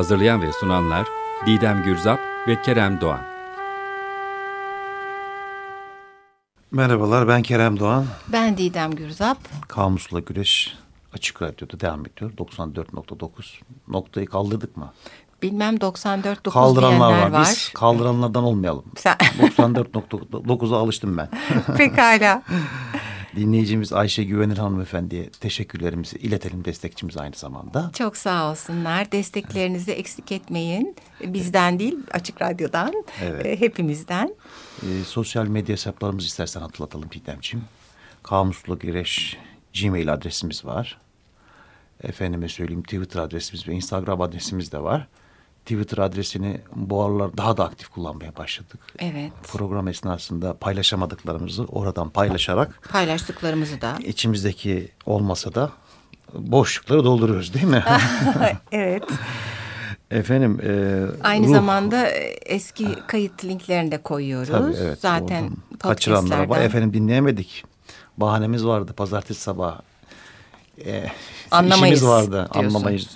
Hazırlayan ve sunanlar Didem Gürzap ve Kerem Doğan. Merhabalar ben Kerem Doğan. Ben Didem Gürzap. Kamusla Güreş Açık Radyo'da devam ediyor. 94.9. Noktayı kaldırdık mı? Bilmem 94.9 Kaldıranlar var. var. Biz kaldıranlardan olmayalım. Sen... 94.9'a alıştım ben. Pekala. Dinleyicimiz Ayşe Güvenir hanımefendiye teşekkürlerimizi iletelim destekçimiz aynı zamanda. Çok sağ olsunlar. Desteklerinizi eksik etmeyin. Bizden değil Açık Radyo'dan. Evet. E, hepimizden. E, sosyal medya hesaplarımızı istersen hatırlatalım Didemciğim. Kamuslu Güreş Gmail adresimiz var. Efendime söyleyeyim Twitter adresimiz ve Instagram adresimiz de var. Twitter adresini bu aralar daha da aktif kullanmaya başladık. Evet. Program esnasında paylaşamadıklarımızı oradan paylaşarak. Paylaştıklarımızı da. içimizdeki olmasa da boşlukları dolduruyoruz değil mi? evet. Efendim. E, Aynı ruh, zamanda eski kayıt linklerini de koyuyoruz. Tabii, evet, Zaten kaçıranlara var. Efendim dinleyemedik. Bahanemiz vardı pazartesi sabahı. E, Anlamayız işimiz vardı. Diyorsun. Anlamayız.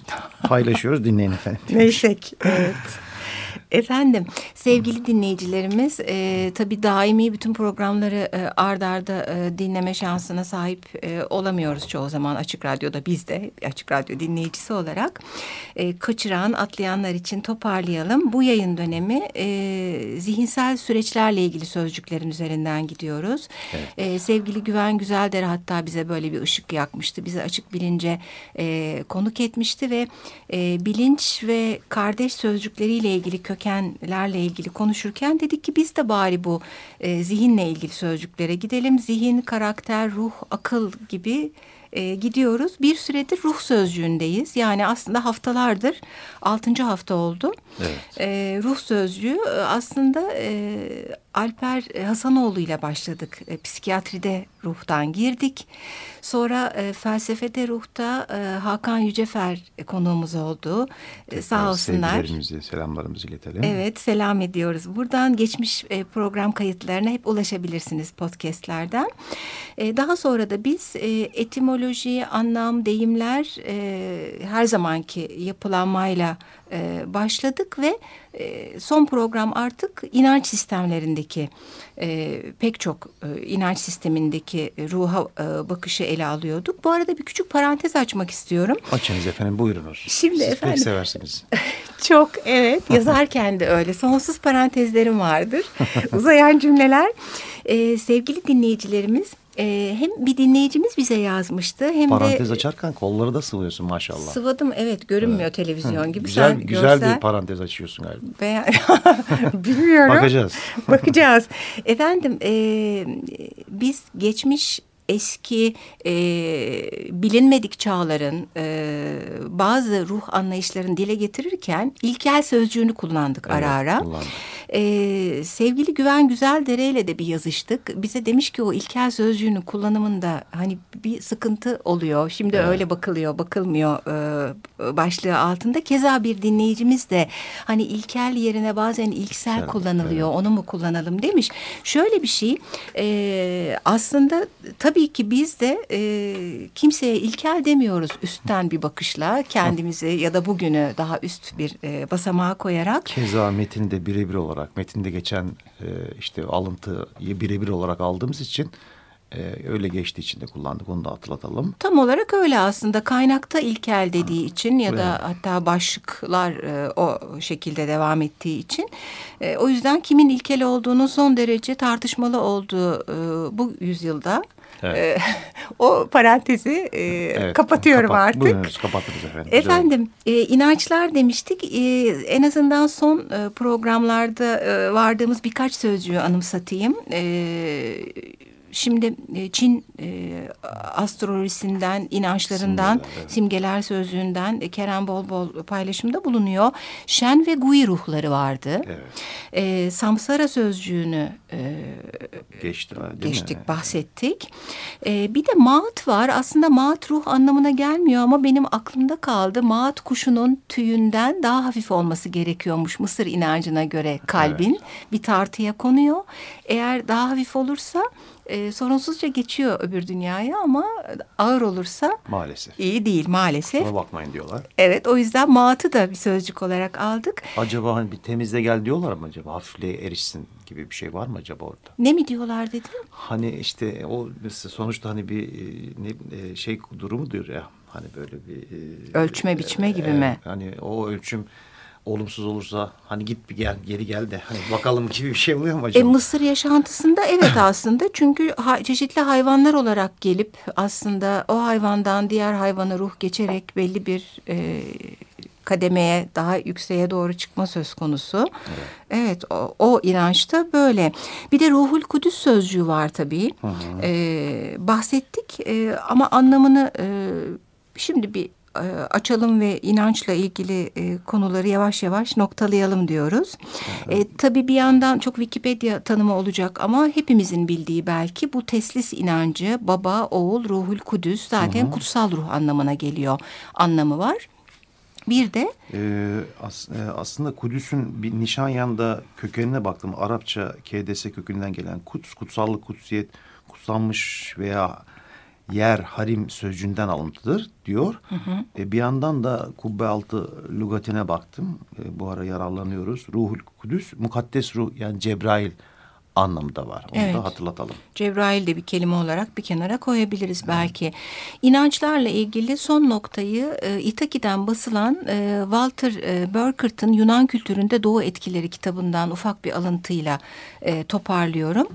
Paylaşıyoruz dinleyin efendim. Neysek. Evet. Efendim sevgili dinleyicilerimiz e, tabii daimi bütün programları e, ard arda e, dinleme şansına sahip e, olamıyoruz çoğu zaman Açık Radyo'da biz de Açık Radyo dinleyicisi olarak. E, kaçıran atlayanlar için toparlayalım. Bu yayın dönemi e, zihinsel süreçlerle ilgili sözcüklerin üzerinden gidiyoruz. Evet. E, sevgili Güven Güzelder hatta bize böyle bir ışık yakmıştı. Bizi açık bilince e, konuk etmişti ve e, bilinç ve kardeş sözcükleriyle ilgili kök kökenlerle ilgili konuşurken dedik ki biz de bari bu e, zihinle ilgili sözcüklere gidelim. Zihin, karakter, ruh, akıl gibi e, gidiyoruz. Bir süredir ruh sözcüğündeyiz. Yani aslında haftalardır altıncı hafta oldu. Evet. E, ruh sözcüğü e, aslında e, Alper Hasanoğlu ile başladık. E, psikiyatride ruhtan girdik. Sonra e, felsefede ruhta e, Hakan Yücefer konuğumuz oldu. E, sağ olsunlar. Sevgilerimizi, selamlarımızı iletelim. Evet, selam ediyoruz. Buradan geçmiş e, program kayıtlarına hep ulaşabilirsiniz podcastlerden. E, daha sonra da biz e, etimoloji, anlam, deyimler e, her zamanki yapılanmayla e, başladık ve e, son program artık inanç sistemlerindeki e, pek çok e, inanç sistemindeki ruha e, bakışı ele alıyorduk. Bu arada bir küçük parantez açmak istiyorum. Açınız efendim buyurunuz. Şimdi Siz efendim. pek seversiniz. çok evet yazarken de öyle sonsuz parantezlerim vardır. Uzayan cümleler. E, sevgili dinleyicilerimiz ee, hem bir dinleyicimiz bize yazmıştı hem Parantez de... Parantez açarken kolları da sıvıyorsun maşallah. Sıvadım evet görünmüyor evet. televizyon gibi. Güzel, Sen güzel görsel... bir parantez açıyorsun galiba. Be Bilmiyorum. Bakacağız. Bakacağız. Efendim e, biz geçmiş eski e, bilinmedik çağların e, bazı ruh anlayışlarını dile getirirken ilkel sözcüğünü kullandık evet, ara ara. Kullandık. E, sevgili Güven Güzeldere ile de bir yazıştık. Bize demiş ki o ilkel sözcüğünün kullanımında hani bir sıkıntı oluyor. Şimdi evet. öyle bakılıyor, bakılmıyor e, başlığı altında. Keza bir dinleyicimiz de hani ilkel yerine bazen ilksel evet, kullanılıyor. Evet. Onu mu kullanalım demiş. Şöyle bir şey e, aslında tabii ki biz de e, kimseye ilkel demiyoruz üstten bir bakışla kendimizi ya da bugünü daha üst bir e, basamağa koyarak. Keza metinde birebir olarak metinde geçen e, işte alıntıyı birebir olarak aldığımız için e, öyle geçtiği için de kullandık onu da hatırlatalım. Tam olarak öyle aslında kaynakta ilkel dediği ha. için ya da evet. hatta başlıklar e, o şekilde devam ettiği için e, o yüzden kimin ilkel olduğunu son derece tartışmalı olduğu e, bu yüzyılda Evet. E, o parantezi e, evet, kapatıyorum kapat, artık. Buyurunuz kapatırız efendim. Efendim e, inançlar demiştik. E, en azından son e, programlarda e, vardığımız birkaç sözcüğü anımsatayım. E, şimdi e, Çin e, astrolojisinden, inançlarından, Simgeler, evet. simgeler sözlüğünden e, Kerem bol bol paylaşımda bulunuyor. Şen ve Gui ruhları vardı. Evet. E, Samsara sözcüğünü e, Geçti. değil mi? geçtik, bahsettik. E, bir de maat var. Aslında maat ruh anlamına gelmiyor ama benim aklımda kaldı. Maat kuşunun tüyünden daha hafif olması gerekiyormuş Mısır inancına göre kalbin. Bir tartıya konuyor. Eğer daha hafif olursa e, sorunsuzca geçiyor öbür dünyaya ama ağır olursa Maalesef. iyi değil maalesef. Buna bakmayın diyorlar. Evet o yüzden maatı da bir sözcük olarak aldık. Acaba hani bir temizle gel diyorlar mı acaba? Hafifliğe erişsin gibi bir şey var mı acaba orada? Ne mi diyorlar dedim? Hani işte o sonuçta hani bir e, ne e, şey durumu diyor ya. Hani böyle bir e, Ölçme biçme gibi e, mi? Hani o ölçüm olumsuz olursa hani git bir gel geri gel de hani bakalım gibi bir şey oluyor mu E, acaba? Mısır yaşantısında evet aslında çünkü ha- çeşitli hayvanlar olarak gelip aslında o hayvandan diğer hayvana ruh geçerek belli bir e, kademeye daha yükseğe doğru çıkma söz konusu. Evet, o, o inançta böyle. Bir de ruhul kudüs sözcüğü var tabii. E, bahsettik e, ama anlamını e, şimdi bir e, açalım ve inançla ilgili e, konuları yavaş yavaş noktalayalım diyoruz. E, tabii bir yandan çok Wikipedia tanımı olacak ama hepimizin bildiği belki bu teslis inancı baba, oğul, ruhul kudüs zaten kutsal ruh anlamına geliyor anlamı var. Bir de Ee, as- e, aslında Kudüs'ün bir Nişanyan'da kökenine baktım. Arapça KDS kökünden gelen kuts, kutsallık, kutsiyet, kutsanmış veya yer, harim sözcüğünden alıntıdır diyor. E, bir yandan da kubbe altı lügatine baktım. E, bu ara yararlanıyoruz. Ruhul Kudüs, mukaddes ruh yani Cebrail anlamı da var. Onu Evet. da hatırlatalım. Cebrail de bir kelime olarak bir kenara koyabiliriz belki. İnançlarla ilgili son noktayı e, İtaki'den basılan e, Walter e, Burkert'ın Yunan Kültüründe Doğu Etkileri kitabından ufak bir alıntıyla e, toparlıyorum.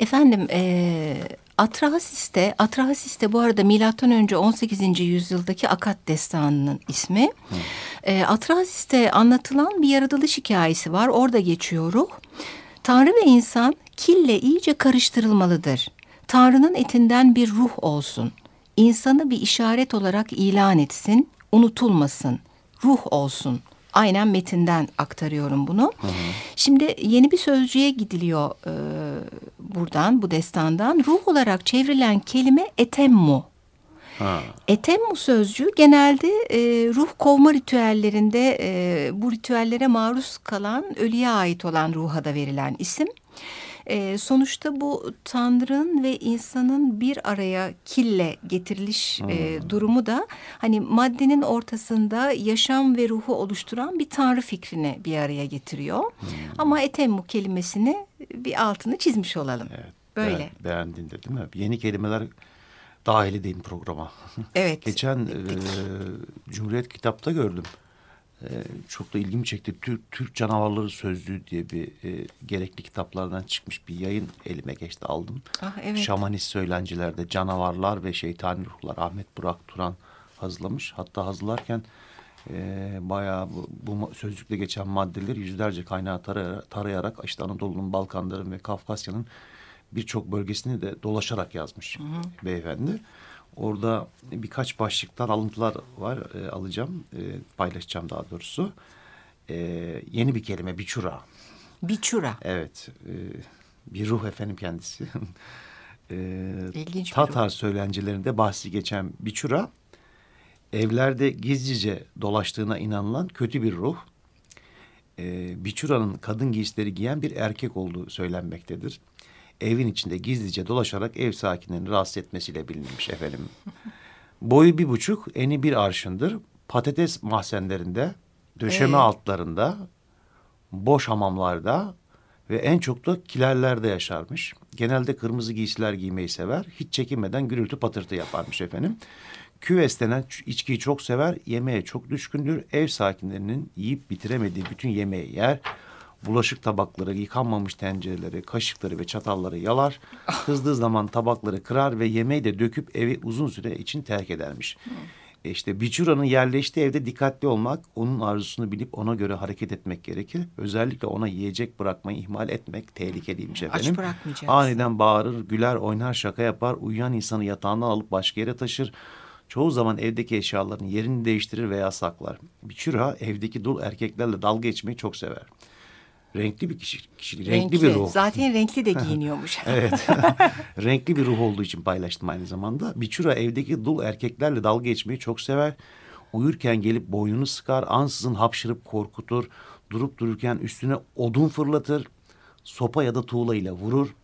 Efendim e, Atrahasis'te, Atrahasis'te bu arada milattan önce 18. yüzyıldaki Akat destanının ismi. E, Atrahasis'te anlatılan bir yaratılış hikayesi var. Orada geçiyor ruh. Tanrı ve insan kille iyice karıştırılmalıdır. Tanrı'nın etinden bir ruh olsun. İnsanı bir işaret olarak ilan etsin, unutulmasın. Ruh olsun. Aynen metinden aktarıyorum bunu. Şimdi yeni bir sözcüğe gidiliyor e, buradan, bu destandan. Ruh olarak çevrilen kelime etemmu. Ha. Etemmu sözcüğü genelde e, ruh kovma ritüellerinde e, bu ritüellere maruz kalan ölüye ait olan ruha da verilen isim. E, sonuçta bu Tanrı'nın ve insanın bir araya kille getiriliş e, durumu da hani maddenin ortasında yaşam ve ruhu oluşturan bir Tanrı fikrini bir araya getiriyor. Ama etemmu kelimesini bir altını çizmiş olalım. Evet. Böyle. Beğen- beğendin de değil mi? Yeni kelimeler dahil edeyim programa. Evet. Geçen e, Cumhuriyet kitapta gördüm. E, çok da ilgimi çekti. Türk, Türk Canavarları Sözlüğü diye bir e, gerekli kitaplardan çıkmış bir yayın elime geçti aldım. Ah, evet. Şamanist söylencilerde canavarlar ve şeytani ruhlar Ahmet Burak Turan hazırlamış. Hatta hazırlarken e, bayağı bu, bu sözlükte geçen maddeleri yüzlerce kaynağı tarayarak, tarayarak işte Anadolu'nun, Balkanların ve Kafkasya'nın birçok bölgesini de dolaşarak yazmış beyefendi. Orada birkaç başlıktan alıntılar var e, alacağım, e, paylaşacağım daha doğrusu. E, yeni bir kelime biçura. Biçura. Evet, e, bir ruh efendim kendisi. e, İlginç Tatar söylencelerinde bahsi geçen biçura, evlerde gizlice dolaştığına inanılan kötü bir ruh. E, biçuranın kadın giysileri giyen bir erkek olduğu söylenmektedir. Evin içinde gizlice dolaşarak ev sakinlerini rahatsız etmesiyle bilinmiş efendim. Boyu bir buçuk, eni bir arşındır. Patates mahzenlerinde, döşeme Ee? altlarında, boş hamamlarda ve en çok da kilerlerde yaşarmış. Genelde kırmızı giysiler giymeyi sever. Hiç çekinmeden gürültü patırtı yaparmış efendim. Küves denen içkiyi çok sever, yemeğe çok düşkündür. Ev sakinlerinin yiyip bitiremediği bütün yemeği yer. Bulaşık tabakları, yıkanmamış tencereleri, kaşıkları ve çatalları yalar. Kızdığı zaman tabakları kırar ve yemeği de döküp evi uzun süre için terk edermiş. E İşte Biçura'nın yerleştiği evde dikkatli olmak, onun arzusunu bilip ona göre hareket etmek gerekir. Özellikle ona yiyecek bırakmayı ihmal etmek tehlikeliymiş efendim. Aç bırakmayacaksın. Aniden bağırır, güler, oynar, şaka yapar, uyuyan insanı yatağından alıp başka yere taşır. Çoğu zaman evdeki eşyaların yerini değiştirir veya saklar. Biçura evdeki dul erkeklerle dalga geçmeyi çok sever. Renkli bir kişi, kişilik, renkli, bir ruh. Zaten renkli de giyiniyormuş. Evet. Renkli bir ruh olduğu için paylaştım aynı zamanda. Biçura evdeki dul erkeklerle dalga geçmeyi çok sever. Uyurken gelip boynunu sıkar, ansızın hapşırıp korkutur. Durup dururken üstüne odun fırlatır. Sopa ya da tuğla ile vurur.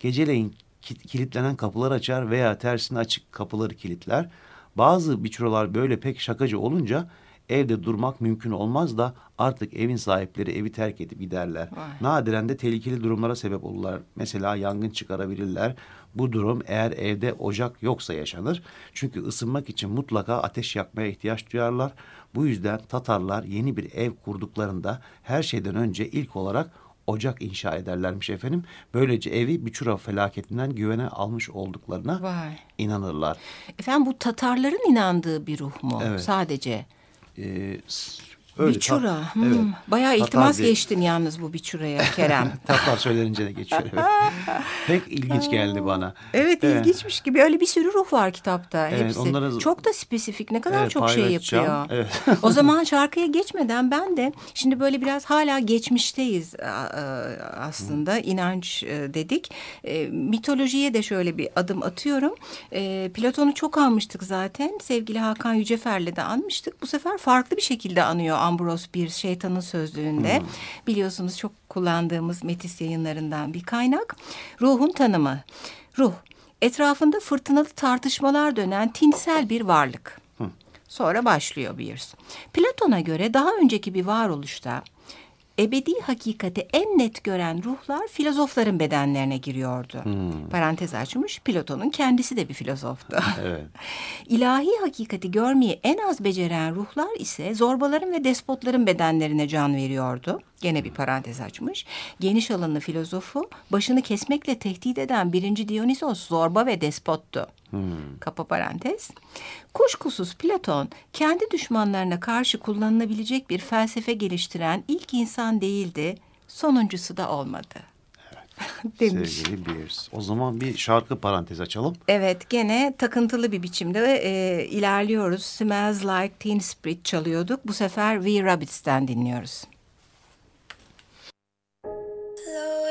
Geceleyin ki- kilitlenen kapılar açar veya tersine açık kapıları kilitler. Bazı biçuralar böyle pek şakacı olunca evde durmak mümkün olmaz da artık evin sahipleri evi terk edip giderler. Vay. Nadiren de tehlikeli durumlara sebep olurlar. Mesela yangın çıkarabilirler. Bu durum eğer evde ocak yoksa yaşanır. Çünkü ısınmak için mutlaka ateş yakmaya ihtiyaç duyarlar. Bu yüzden Tatarlar yeni bir ev kurduklarında her şeyden önce ilk olarak ocak inşa ederlermiş efendim. Böylece evi Biçura felaketinden güvene almış olduklarına Vay. inanırlar. Efendim bu Tatarların inandığı bir ruh mu Evet. sadece? Ee, öyle ta- biçura. Hmm. Evet. Bayağı iltimas diye- geçtin yalnız bu biçuraya Kerem. Tatar söylenince de geçiyor. Evet. Pek ilginç geldi bana. Evet, ilginçmiş gibi. Öyle bir sürü ruh var kitapta Evet, hepsi. onları- Çok da spesifik. Ne kadar Evet, çok şey yapıyor. Evet. o zaman şarkıya geçmeden ben de şimdi böyle biraz hala geçmişteyiz aslında inanç e, dedik. E, Mitolojiye de şöyle bir adım atıyorum. E, Platon'u çok almıştık zaten. Sevgili Hakan Yücefer'le de anmıştık. Bu sefer farklı bir şekilde anıyor Ambros bir şeytanın sözlüğünde. Biliyorsunuz çok kullandığımız Metis yayınlarından bir kaynak. Ruhun tanımı. Ruh, etrafında fırtınalı tartışmalar dönen tinsel bir varlık. Sonra başlıyor Beers. Platon'a göre daha önceki bir varoluşta ebedi hakikati en net gören ruhlar filozofların bedenlerine giriyordu. Parantez açmış, Platon'un kendisi de bir filozoftu. Evet. İlahi hakikati görmeyi en az beceren ruhlar ise zorbaların ve despotların bedenlerine can veriyordu. Gene bir parantez açmış. Geniş alanlı filozofu başını kesmekle tehdit eden birinci Dionysos zorba ve despottu. Kapa parantez. Kuşkusuz Platon kendi düşmanlarına karşı kullanılabilecek bir felsefe geliştiren ilk insan değildi. Sonuncusu da olmadı. Demiş. Sevgili Beers. O zaman bir şarkı parantez açalım. Evet gene takıntılı bir biçimde e, ilerliyoruz. Smells Like Teen Spirit çalıyorduk. Bu sefer We Rabbits'ten dinliyoruz. hello.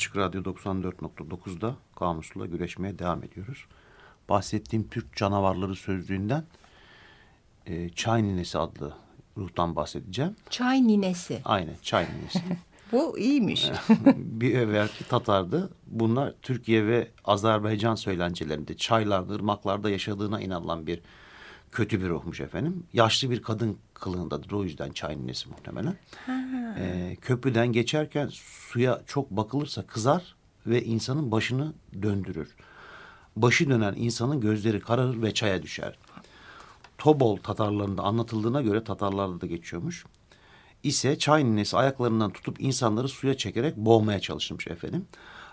Açık Radyo 94.9'da Kamus'la güreşmeye devam ediyoruz. Bahsettiğim Türk canavarları sözlüğünden e, Çay Ninesi adlı ruhtan bahsedeceğim. Çay ninesi. Aynen Çay Ninesi. Bu iyiymiş. bir evvelki Tatar'dı. Bunlar Türkiye ve Azerbaycan söylencelerinde çaylarda, ırmaklarda yaşadığına inanılan bir kötü bir ruhmuş efendim. Yaşlı bir kadın kılığındadır. O yüzden çay ninesi muhtemelen. Ee, köprüden geçerken suya çok bakılırsa kızar ve insanın başını döndürür. Başı dönen insanın gözleri kararır ve çaya düşer. Tobol Tatarlarında anlatıldığına göre Tatarlarda da geçiyormuş. İse çay ninesi ayaklarından tutup insanları suya çekerek boğmaya çalışmış efendim.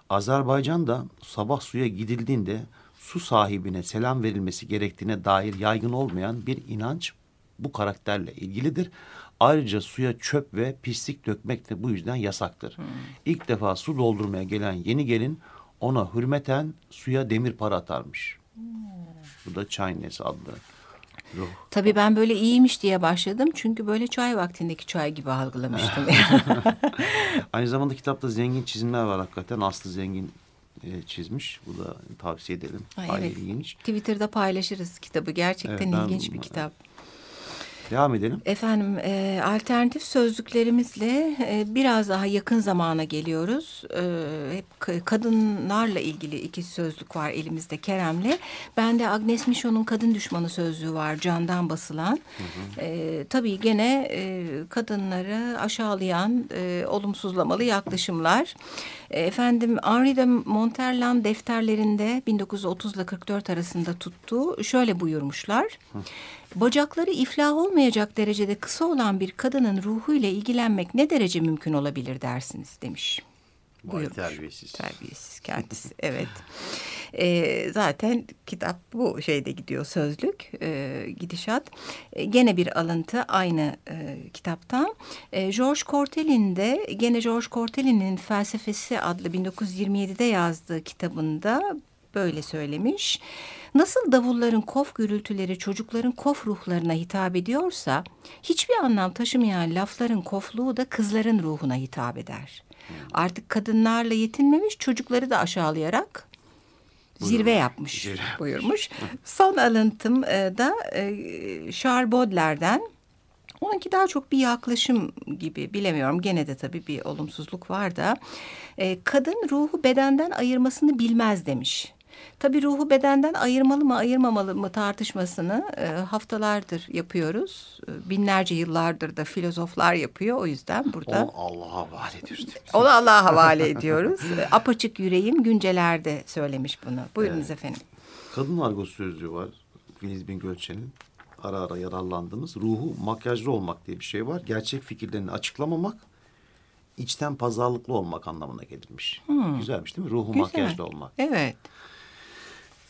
Azerbaycan'da sabah suya gidildiğinde su sahibine selam verilmesi gerektiğine dair yaygın olmayan bir inanç bu karakterle ilgilidir. Ayrıca suya çöp ve pislik dökmek de bu yüzden yasaktır. İlk defa su doldurmaya gelen yeni gelin ona hürmeten suya demir para atarmış. Bu da ninesi adlı ruh. Tabii ben böyle iyiymiş diye başladım. Çünkü böyle çay vaktindeki çay gibi algılamıştım. Aynı zamanda kitapta zengin çizimler var hakikaten. Aslı Zengin e, çizmiş. Bu da tavsiye edelim. Ay, Hayli evet. ilginç. Twitter'da paylaşırız kitabı. Gerçekten Evet, ben- ilginç bir kitap. Devam edelim. Efendim e, alternatif sözlüklerimizle e, biraz daha yakın zamana geliyoruz. E, hep kadınlarla ilgili iki sözlük var elimizde Kerem'le. Bende Agnes Michon'un kadın düşmanı sözlüğü var candan basılan. E, tabii gene e, kadınları aşağılayan e, olumsuzlamalı yaklaşımlar. E, efendim Henri de Monterland defterlerinde 1930 ile 44 arasında tuttuğu şöyle buyurmuşlar. Bacakları iflah olmayacak derecede kısa olan bir kadının ruhuyla ilgilenmek ne derece mümkün olabilir dersiniz demiş. Vay terbiyesiz. Terbiyesiz kendisi evet. Ee, zaten kitap bu şeyde gidiyor sözlük e, gidişat. E, gene bir alıntı aynı e, kitaptan. E, George Cortel'in de gene George Cortel'in Felsefesi adlı 1927'de yazdığı kitabında böyle söylemiş. Nasıl davulların kof gürültüleri çocukların kof ruhlarına hitap ediyorsa hiçbir anlam taşımayan lafların kofluğu da kızların ruhuna hitap eder. Artık kadınlarla yetinmemiş çocukları da aşağılayarak zirve yapmış Zirve buyurmuş. Son alıntım e, da e, Charles Baudelaire'den Onunki daha çok bir yaklaşım gibi bilemiyorum. Gene de tabii bir olumsuzluk var da. E, kadın ruhu bedenden ayırmasını bilmez demiş. Tabii ruhu bedenden ayırmalı mı ayırmamalı mı tartışmasını e, haftalardır yapıyoruz. E, binlerce yıllardır da filozoflar yapıyor. O yüzden burada Onu Allah'a havale ediyoruz. onu Allah'a havale ediyoruz. E, Apaçık yüreğim güncelerde söylemiş bunu. Buyurunuz efendim. Kadın argosu sözlüğü var. Filiz Bin Gölçen'in ara ara yararlandığımız ruhu makyajlı olmak diye bir şey var. Gerçek fikirlerini açıklamamak, içten pazarlıklı olmak anlamına gelirmiş. Güzelmiş değil mi? Ruhu Güzel. makyajlı olmak. Evet.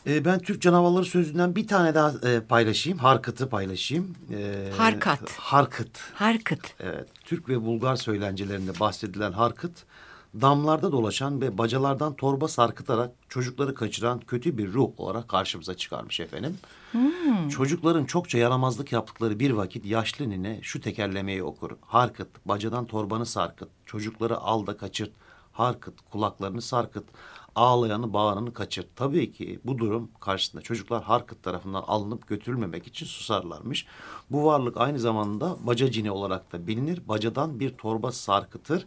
Ee, ben Türk canavarları sözlüğünden bir tane daha e, paylaşayım. Harkıt'ı paylaşayım. Ee, Harkat. Harkıt. Harkıt. Evet. Türk ve Bulgar söylencelerinde bahsedilen harkıt, damlarda dolaşan ve bacalardan torba sarkıtarak çocukları kaçıran kötü bir ruh olarak karşımıza çıkarmış efendim. Çocukların çokça yaramazlık yaptıkları bir vakit yaşlı nine şu tekerlemeyi okur. Harkıt, bacadan torbanı sarkıt, çocukları al da kaçırt. Harkıt, kulaklarını sarkıt, ağlayanı bağıranı kaçırt. Tabii ki bu durum karşısında çocuklar Harkıt tarafından alınıp götürülmemek için susarlarmış. Bu varlık aynı zamanda baca cini olarak da bilinir. Bacadan bir torba sarkıtır.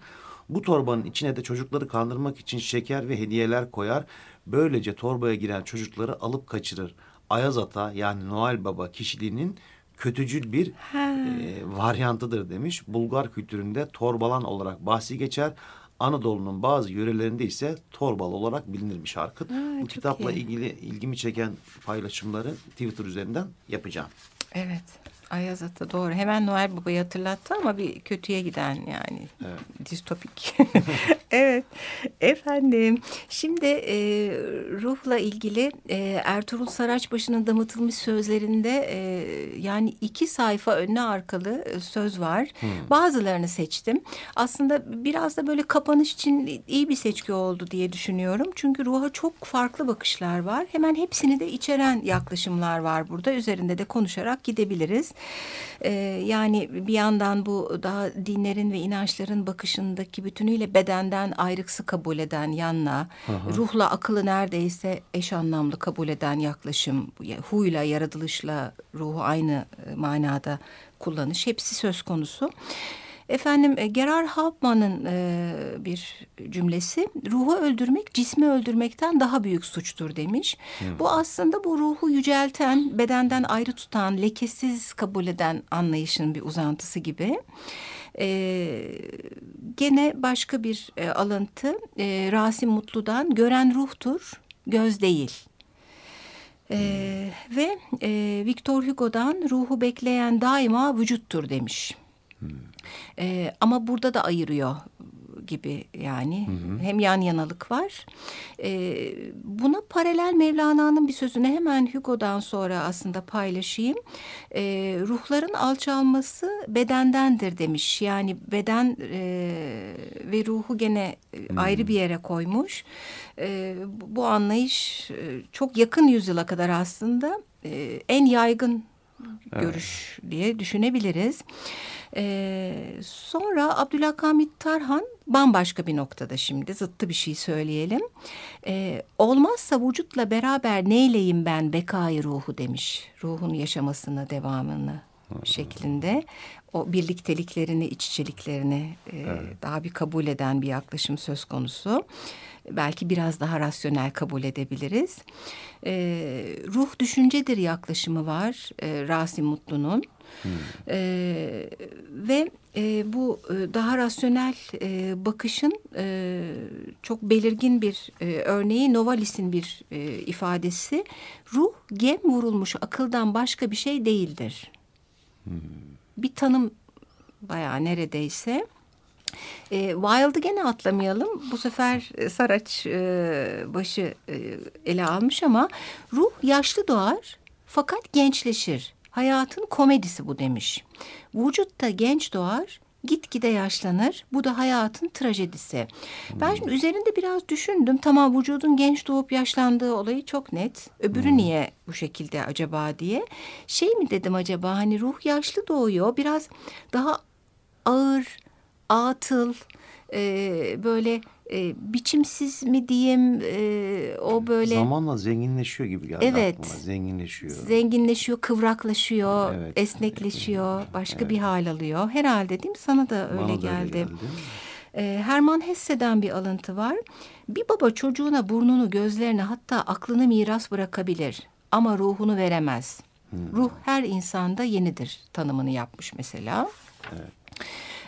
Bu torbanın içine de çocukları kandırmak için şeker ve hediyeler koyar. Böylece torbaya giren çocukları alıp kaçırır. Ayaz Ata yani Noel Baba kişiliğinin kötücül bir e, varyantıdır demiş. Bulgar kültüründe torbalan olarak bahsi geçer. Anadolu'nun bazı yörelerinde ise torbal olarak bilinirmiş Harkıt. Bu kitapla iyi. ilgili ilgimi çeken paylaşımları Twitter üzerinden yapacağım. Evet. Ayaz Ata doğru. Hemen Noel Baba'yı hatırlattı ama bir kötüye giden yani distopik Evet efendim şimdi e, ruhla ilgili e, Ertuğrul Saraçbaşı'nın damıtılmış sözlerinde e, yani iki sayfa önüne arkalı e, söz var. Bazılarını seçtim. Aslında biraz da böyle kapanış için iyi bir seçki oldu diye düşünüyorum. Çünkü ruha çok farklı bakışlar var. Hemen hepsini de içeren yaklaşımlar var burada. Üzerinde de konuşarak gidebiliriz. E, yani bir yandan bu daha dinlerin ve inançların bakışındaki bütünüyle bedenden ayrıksı kabul eden yanla, ruhla akıllı neredeyse eş anlamlı kabul eden yaklaşım, huyla, yaratılışla ruhu aynı e, manada kullanış hepsi söz konusu. Efendim e, Gerard Hauptmann'ın e, bir cümlesi ruhu öldürmek cismi öldürmekten daha büyük suçtur demiş. Bu aslında bu ruhu yücelten, bedenden ayrı tutan, lekesiz kabul eden anlayışın bir uzantısı gibi. E, gene başka bir e, alıntı e, Rasim Mutlu'dan gören ruhtur, göz değil. E, ve e, Victor Hugo'dan ruhu bekleyen daima vücuttur demiş. E, ama burada da ayırıyor gibi yani hem yan yanalık var. E, buna paralel Mevlana'nın bir sözünü hemen Hugo'dan sonra aslında paylaşayım. E, ruhların alçalması bedendendir demiş. Yani beden e, ve ruhu gene e, ayrı bir yere koymuş. E, bu- bu anlayış e, çok yakın yüzyıla kadar aslında e, en yaygın görüş diye düşünebiliriz. Ee, sonra Abdülhakamit Tarhan bambaşka bir noktada şimdi zıttı bir şey söyleyelim. Ee, olmazsa vücutla beraber neyleyim ben bekayı ruhu demiş. Ruhun yaşamasını, devamını şeklinde. O birlikteliklerini, iç içeliklerini e, daha bir kabul eden bir yaklaşım söz konusu. Belki biraz daha rasyonel kabul edebiliriz. E, ruh düşüncedir yaklaşımı var e, Rasim Mutlu'nun. E, ve e, bu e, daha rasyonel e, bakışın e, çok belirgin bir e, örneği Novalis'in bir e, ifadesi. Ruh gem vurulmuş akıldan başka bir şey değildir. Bir tanım bayağı neredeyse. E, Wilde'ı gene atlamayalım. Bu sefer e, Saraç e, başı e, ele almış ama ruh yaşlı doğar fakat gençleşir. Hayatın komedisi bu demiş. Vücutta genç doğar, gitgide yaşlanır. Bu da hayatın trajedisi. Ben şimdi üzerinde biraz düşündüm. Tamam vücudun genç doğup yaşlandığı olayı çok net. Öbürü niye bu şekilde acaba diye. Şey mi dedim acaba hani ruh yaşlı doğuyor. Biraz daha ağır, atıl, e, böyle e, biçimsiz mi diyeyim e, o böyle Zamanla zenginleşiyor gibi geldi Evet. aklıma. Zenginleşiyor. zenginleşiyor, kıvraklaşıyor, Evet. esnekleşiyor, başka bir hal alıyor. Herhalde değil mi? Sana da öyle Bana da geldi. Ee, Herman Hesse'den bir alıntı var. Bir baba çocuğuna burnunu, gözlerini hatta aklını miras bırakabilir ama ruhunu veremez. Ruh her insanda yenidir tanımını yapmış mesela.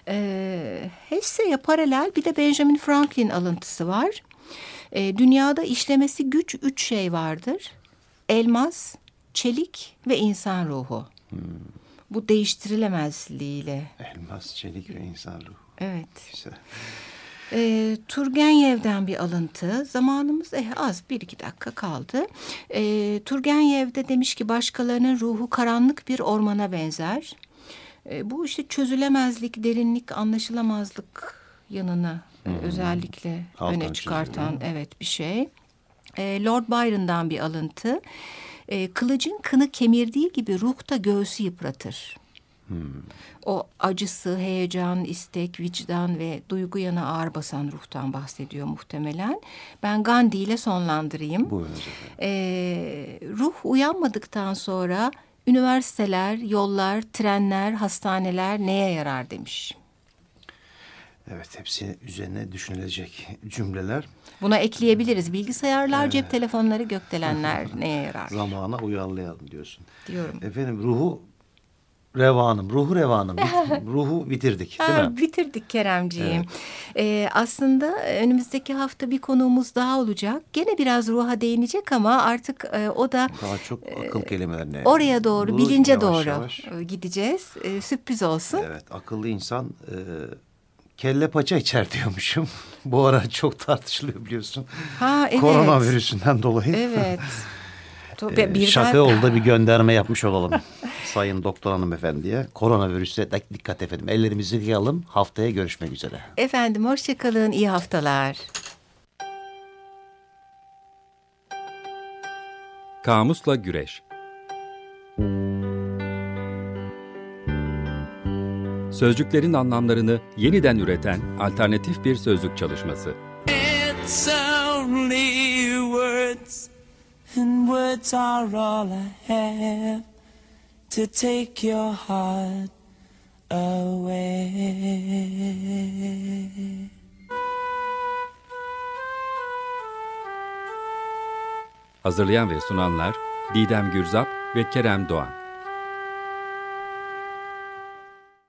Ee, Hesse'ye paralel bir de Benjamin Franklin alıntısı var. Ee, dünyada işlemesi güç üç şey vardır. Elmas, çelik ve insan ruhu. Bu değiştirilemezliğiyle. Elmas, çelik ve insan ruhu. Evet. Güzel. E, Turgenev'den bir alıntı. Zamanımız eh, az bir iki dakika kaldı. E, Turgenev de demiş ki başkalarının ruhu karanlık bir ormana benzer. E, bu işte çözülemezlik, derinlik, anlaşılamazlık yanını e, özellikle Alttan öne çıkartan çiziyor. evet bir şey. E, Lord Byron'dan bir alıntı. E, kılıcın kını kemirdiği gibi ruh da göğsü yıpratır. O acısı, heyecan, istek, vicdan ve duygu yanı ağır basan ruhtan bahsediyor muhtemelen. Ben Gandhi ile sonlandırayım. Efendim. Ee, ruh uyanmadıktan sonra üniversiteler, yollar, trenler, hastaneler neye yarar demiş. Evet hepsi üzerine düşünülecek cümleler. Buna ekleyebiliriz. Bilgisayarlar, cep telefonları, gökdelenler neye yarar Zamana uyarlayalım diyorsun. diyorum. Efendim ruhu revanım, ruhu revanım. Bit- ruhu bitirdik değil Ha, mi? bitirdik Keremciğim. Ee, aslında önümüzdeki hafta bir konuğumuz daha olacak. Gene biraz ruha değinecek ama artık e, o da Daha çok akıl kelimelerine. oraya doğru, Doğru, bilince yavaş doğru yavaş. e, gideceğiz. E, sürpriz olsun. Evet akıllı insan e, kelle paça içer diyormuşum. Bu ara çok tartışılıyor biliyorsun. Ha evet. Koronavirüsünden dolayı. Evet. To- Ee, birden- Şaka yolda bir gönderme yapmış olalım. Sayın Doktor Hanımefendiye. Koronavirüse de- dikkat efendim. Ellerimizi yıkayalım. Haftaya görüşmek üzere. Efendim hoşçakalın, iyi haftalar. Kamusla Güreş Sözcüklerin anlamlarını yeniden üreten alternatif bir sözlük çalışması. It's only words, and words are all I have to take your heart away. Hazırlayan ve sunanlar Didem Gürzap ve Kerem Doğan.